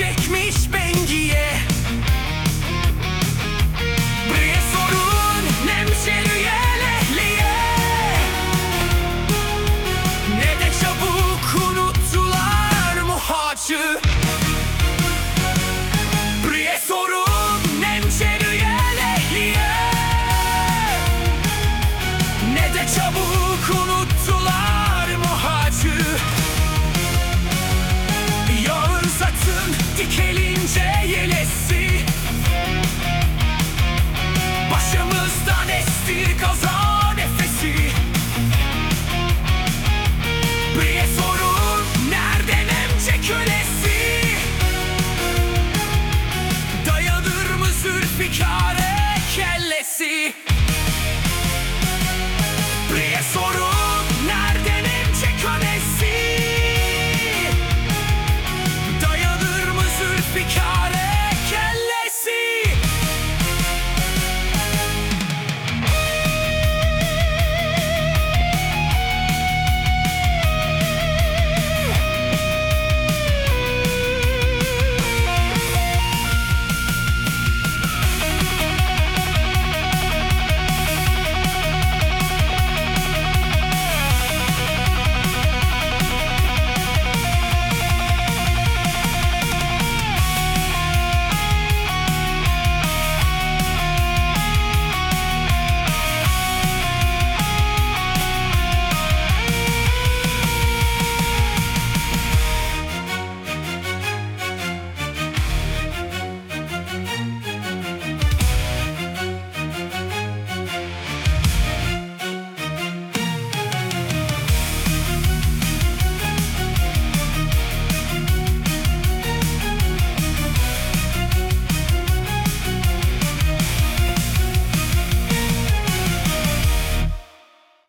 çekmiş bengiye.